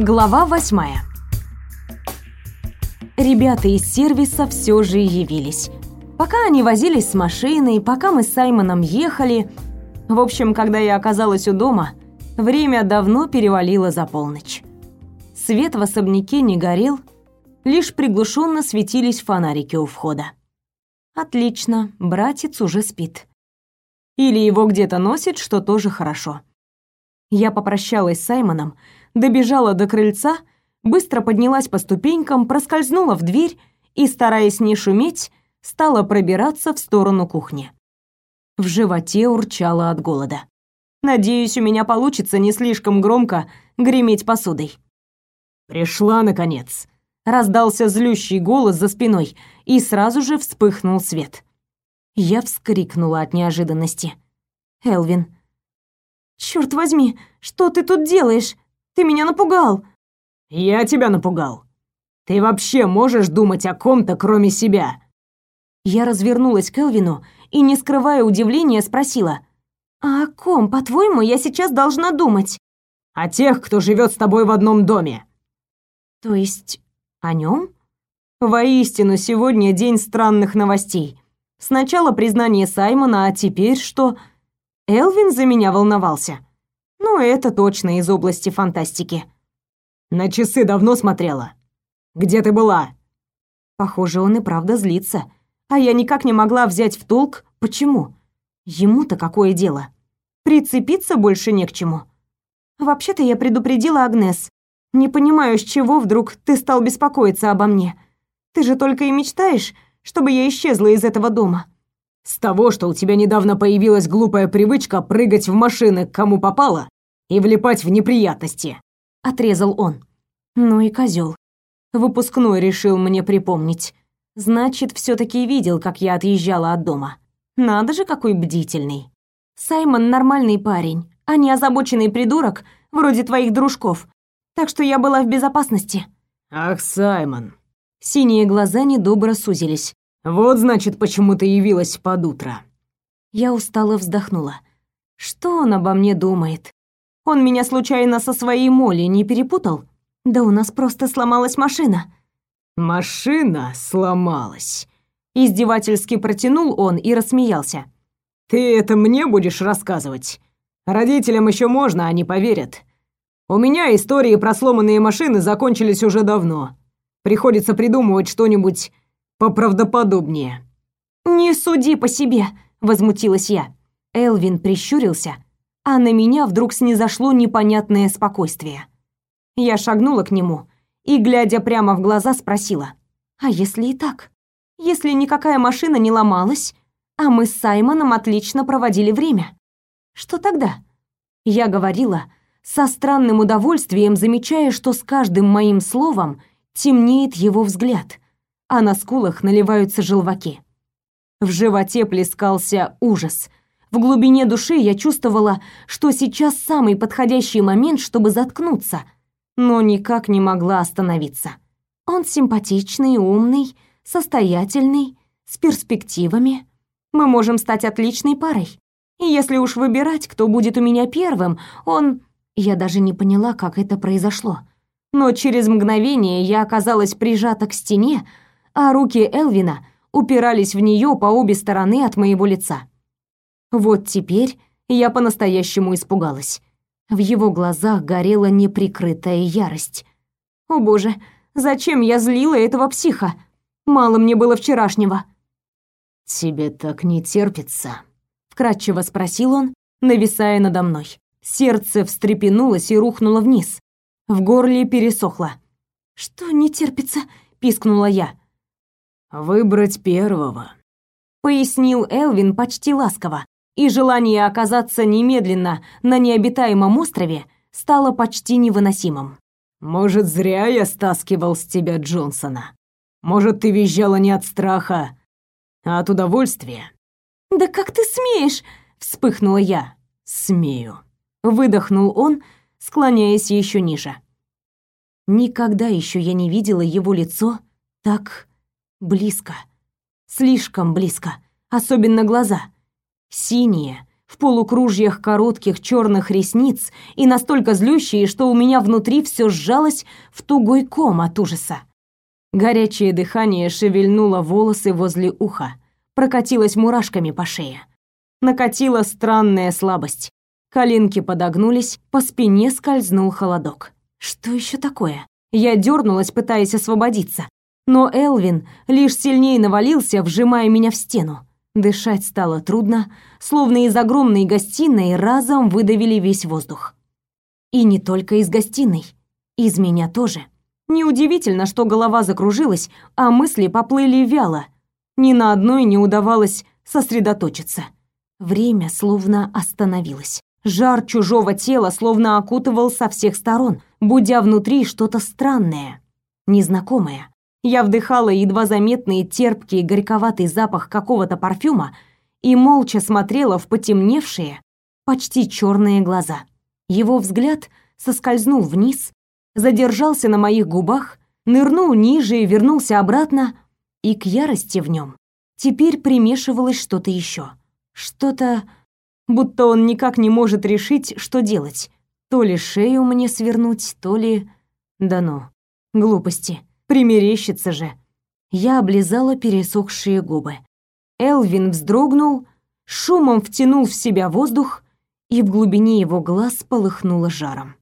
Глава восьмая. Ребята из сервиса все же явились. Пока они возились с машиной, пока мы с Саймоном ехали, в общем, когда я оказалась у дома, время давно перевалило за полночь. Свет в особняке не горел, лишь приглушенно светились фонарики у входа. Отлично, братец уже спит. Или его где-то носит, что тоже хорошо. Я попрощалась с Саймоном, добежала до крыльца, быстро поднялась по ступенькам, проскользнула в дверь и, стараясь не шуметь, стала пробираться в сторону кухни. В животе урчало от голода. Надеюсь, у меня получится не слишком громко греметь посудой. «Пришла, наконец!» Раздался злющий голос за спиной, и сразу же вспыхнул свет. Я вскрикнула от неожиданности. «Элвин, черт возьми, что ты тут делаешь? Ты меня напугал!» «Я тебя напугал. Ты вообще можешь думать о ком-то, кроме себя?» Я развернулась к Элвину и, не скрывая удивления, спросила. «А о ком, по-твоему, я сейчас должна думать?» «О тех, кто живет с тобой в одном доме». «То есть о нем?» Воистину, сегодня день странных новостей. Сначала признание Саймона, а теперь что? Элвин за меня волновался. Ну, это точно из области фантастики. «На часы давно смотрела. Где ты была?» Похоже, он и правда злится а я никак не могла взять в толк, почему. Ему-то какое дело? Прицепиться больше не к чему. Вообще-то я предупредила Агнес. Не понимаю, с чего вдруг ты стал беспокоиться обо мне. Ты же только и мечтаешь, чтобы я исчезла из этого дома. С того, что у тебя недавно появилась глупая привычка прыгать в машины к кому попало и влипать в неприятности, отрезал он. Ну и козел. Выпускной решил мне припомнить. Значит, все таки видел, как я отъезжала от дома. Надо же, какой бдительный. Саймон нормальный парень, а не озабоченный придурок, вроде твоих дружков. Так что я была в безопасности. Ах, Саймон. Синие глаза недобро сузились. Вот, значит, почему ты явилась под утро. Я устало вздохнула. Что он обо мне думает? Он меня случайно со своей Молли не перепутал? Да у нас просто сломалась машина. Машина сломалась. Издевательски протянул он и рассмеялся. Ты это мне будешь рассказывать? Родителям еще можно, они поверят. У меня истории про сломанные машины закончились уже давно. Приходится придумывать что-нибудь поправдоподобнее. Не суди по себе, возмутилась я. Элвин прищурился, а на меня вдруг снизошло непонятное спокойствие. Я шагнула к нему и, глядя прямо в глаза, спросила. «А если и так? Если никакая машина не ломалась, а мы с Саймоном отлично проводили время? Что тогда?» Я говорила, со странным удовольствием замечая, что с каждым моим словом темнеет его взгляд, а на скулах наливаются желваки. В животе плескался ужас. В глубине души я чувствовала, что сейчас самый подходящий момент, чтобы заткнуться — но никак не могла остановиться. Он симпатичный, умный, состоятельный, с перспективами. Мы можем стать отличной парой. И если уж выбирать, кто будет у меня первым, он... Я даже не поняла, как это произошло. Но через мгновение я оказалась прижата к стене, а руки Элвина упирались в нее по обе стороны от моего лица. Вот теперь я по-настоящему испугалась. В его глазах горела неприкрытая ярость. О боже, зачем я злила этого психа? Мало мне было вчерашнего. Тебе так не терпится, вкратчиво спросил он, нависая надо мной. Сердце встрепенулось и рухнуло вниз. В горле пересохло. Что не терпится? пискнула я. Выбрать первого, пояснил Элвин почти ласково, и желание оказаться немедленно на необитаемом острове стало почти невыносимым. «Может, зря я стаскивал с тебя Джонсона? Может, ты визжала не от страха, а от удовольствия?» «Да как ты смеешь?» — вспыхнула я. «Смею», — выдохнул он, склоняясь еще ниже. Никогда еще я не видела его лицо так близко. Слишком близко, особенно глаза — Синие, в полукружьях коротких черных ресниц и настолько злющие, что у меня внутри все сжалось в тугой ком от ужаса. Горячее дыхание шевельнуло волосы возле уха, прокатилось мурашками по шее. Накатила странная слабость. Коленки подогнулись, по спине скользнул холодок. Что еще такое? Я дернулась, пытаясь освободиться, но Элвин лишь сильнее навалился, вжимая меня в стену. Дышать стало трудно, словно из огромной гостиной разом выдавили весь воздух. И не только из гостиной, из меня тоже. Неудивительно, что голова закружилась, а мысли поплыли вяло. Ни на одной не удавалось сосредоточиться. Время словно остановилось. Жар чужого тела словно окутывал со всех сторон, будя внутри что-то странное, незнакомое. Я вдыхала едва заметный терпкий горьковатый запах какого-то парфюма и молча смотрела в потемневшие, почти черные глаза. Его взгляд соскользнул вниз, задержался на моих губах, нырнул ниже и вернулся обратно, и к ярости в нем теперь примешивалось что-то еще. Что-то, будто он никак не может решить, что делать. То ли шею мне свернуть, то ли... Да ну, глупости. Примерещится же. Я облизала пересохшие губы. Элвин вздрогнул, шумом втянул в себя воздух, и в глубине его глаз полыхнуло жаром.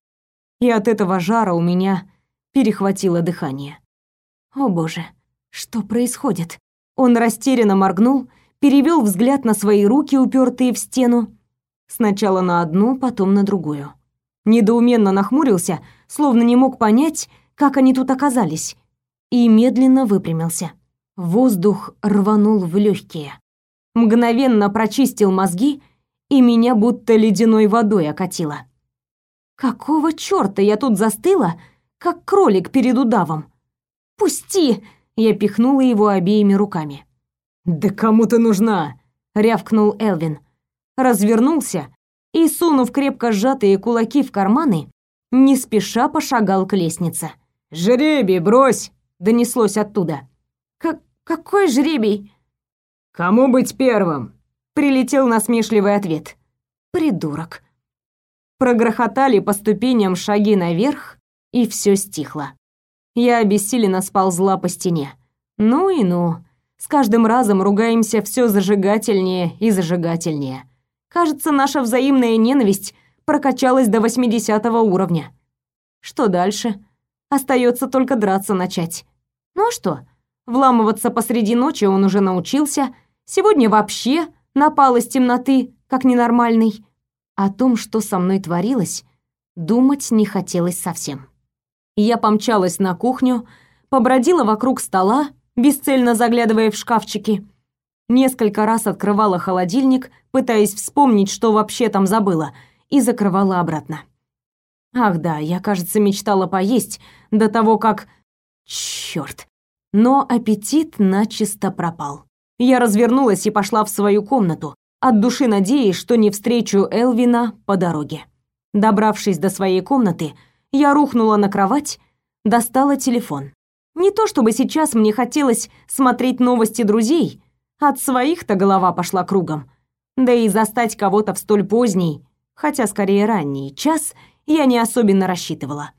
И от этого жара у меня перехватило дыхание. О боже, что происходит? Он растерянно моргнул, перевел взгляд на свои руки, упертые в стену, сначала на одну, потом на другую. Недоуменно нахмурился, словно не мог понять, как они тут оказались, и медленно выпрямился. Воздух рванул в легкие. Мгновенно прочистил мозги, и меня будто ледяной водой окатило. Какого чёрта я тут застыла, как кролик перед удавом? «Пусти!» — я пихнула его обеими руками. «Да кому ты нужна?» — рявкнул Элвин. Развернулся и, сунув крепко сжатые кулаки в карманы, не спеша пошагал к лестнице. «Жребий брось!» Донеслось оттуда. Как какой жребий? Кому быть первым? Прилетел насмешливый ответ. Придурок. Прогрохотали по ступеням шаги наверх, и все стихло. Я обессиленно сползла по стене. Ну и ну. С каждым разом ругаемся все зажигательнее и зажигательнее. Кажется, наша взаимная ненависть прокачалась до 80 уровня. Что дальше? Остается только драться начать. Ну а что? Вламываться посреди ночи он уже научился. Сегодня вообще напал из темноты, как ненормальный. О том, что со мной творилось, думать не хотелось совсем. Я помчалась на кухню, побродила вокруг стола, бесцельно заглядывая в шкафчики. Несколько раз открывала холодильник, пытаясь вспомнить, что вообще там забыла, и закрывала обратно. Ах да, я, кажется, мечтала поесть до того, как... Чёрт. Но аппетит начисто пропал. Я развернулась и пошла в свою комнату, от души надеясь, что не встречу Элвина по дороге. Добравшись до своей комнаты, я рухнула на кровать, достала телефон. Не то чтобы сейчас мне хотелось смотреть новости друзей, от своих-то голова пошла кругом. Да и застать кого-то в столь поздний, хотя скорее ранний час – я не особенно рассчитывала.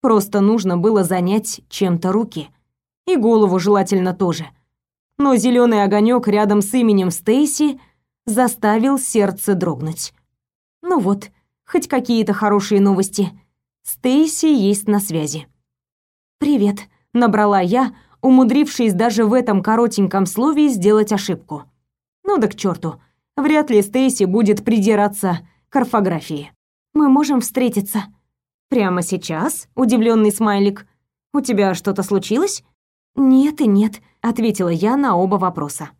Просто нужно было занять чем-то руки. И голову желательно тоже. Но зеленый огонек рядом с именем Стейси заставил сердце дрогнуть. Ну вот, хоть какие-то хорошие новости. Стейси есть на связи. «Привет», — набрала я, умудрившись даже в этом коротеньком слове сделать ошибку. Ну да к черту, вряд ли Стейси будет придираться к орфографии мы можем встретиться». «Прямо сейчас?» — удивленный смайлик. «У тебя что-то случилось?» «Нет и нет», — ответила я на оба вопроса.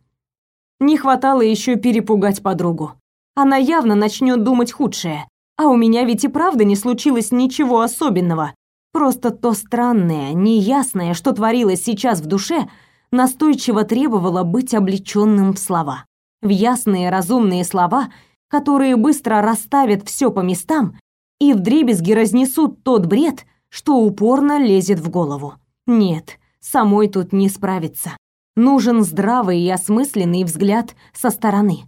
Не хватало еще перепугать подругу. Она явно начнет думать худшее. А у меня ведь и правда не случилось ничего особенного. Просто то странное, неясное, что творилось сейчас в душе, настойчиво требовало быть облеченным в слова. В ясные разумные слова — которые быстро расставят все по местам и вдребезги разнесут тот бред, что упорно лезет в голову. Нет, самой тут не справиться. Нужен здравый и осмысленный взгляд со стороны.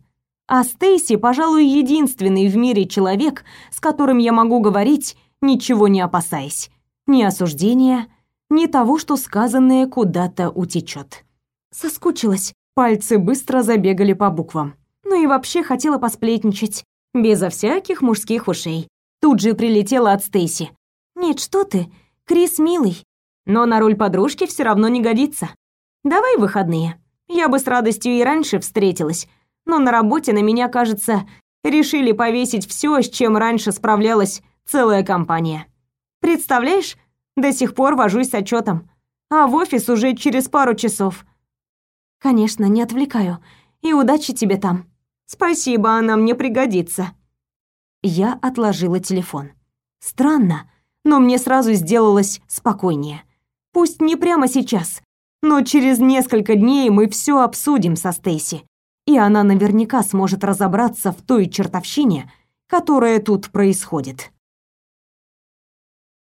А Стейси, пожалуй, единственный в мире человек, с которым я могу говорить, ничего не опасаясь. Ни осуждения, ни того, что сказанное куда-то утечет. Соскучилась. Пальцы быстро забегали по буквам. Ну и вообще хотела посплетничать, безо всяких мужских ушей. Тут же прилетела от Стейси. «Нет, что ты, Крис милый, но на роль подружки все равно не годится. Давай выходные. Я бы с радостью и раньше встретилась, но на работе на меня, кажется, решили повесить все, с чем раньше справлялась целая компания. Представляешь, до сих пор вожусь с отчетом, а в офис уже через пару часов. Конечно, не отвлекаю. И удачи тебе там. Спасибо, она мне пригодится. Я отложила телефон. Странно, но мне сразу сделалось спокойнее. Пусть не прямо сейчас, но через несколько дней мы все обсудим со Стейси, и она наверняка сможет разобраться в той чертовщине, которая тут происходит.